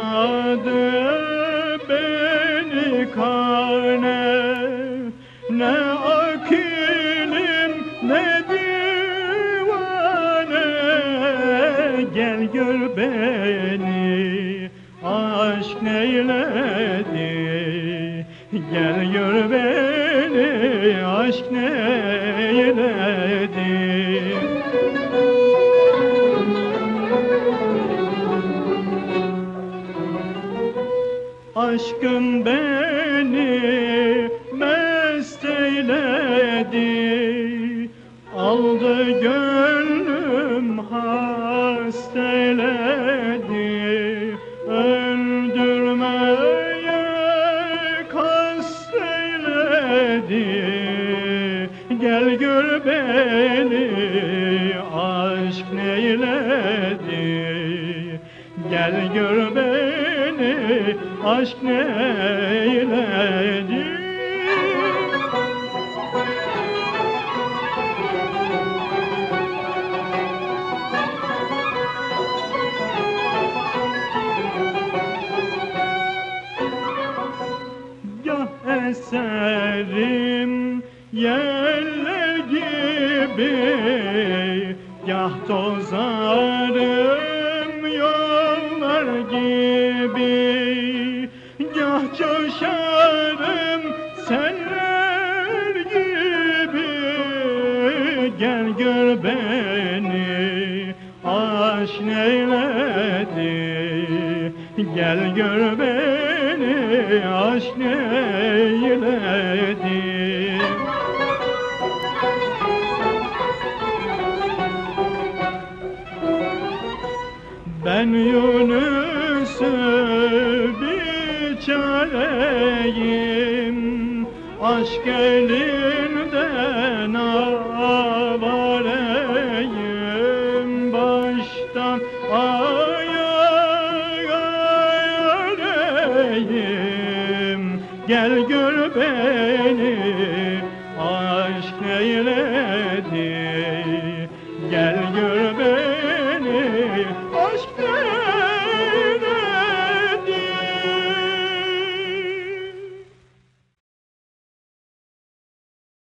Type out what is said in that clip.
boyadı beni karne. Ne akilim ne divane. Gel gör beni aşk neyledi? Gel gör beni aşk neyledi Aşkın beni mest eyledi. Aldı gönlüm hast eyledi. Öldürmeye kast eyledi. Gel gör beni aşk neyledi? Gel gör beni aşk neyledi Gah eserim yeller gibi Gah tozarım aşk neyledi? Gel gör beni aşk neyledi? Ben Yunus'u biçareyim Aşk elinden Gel gör beni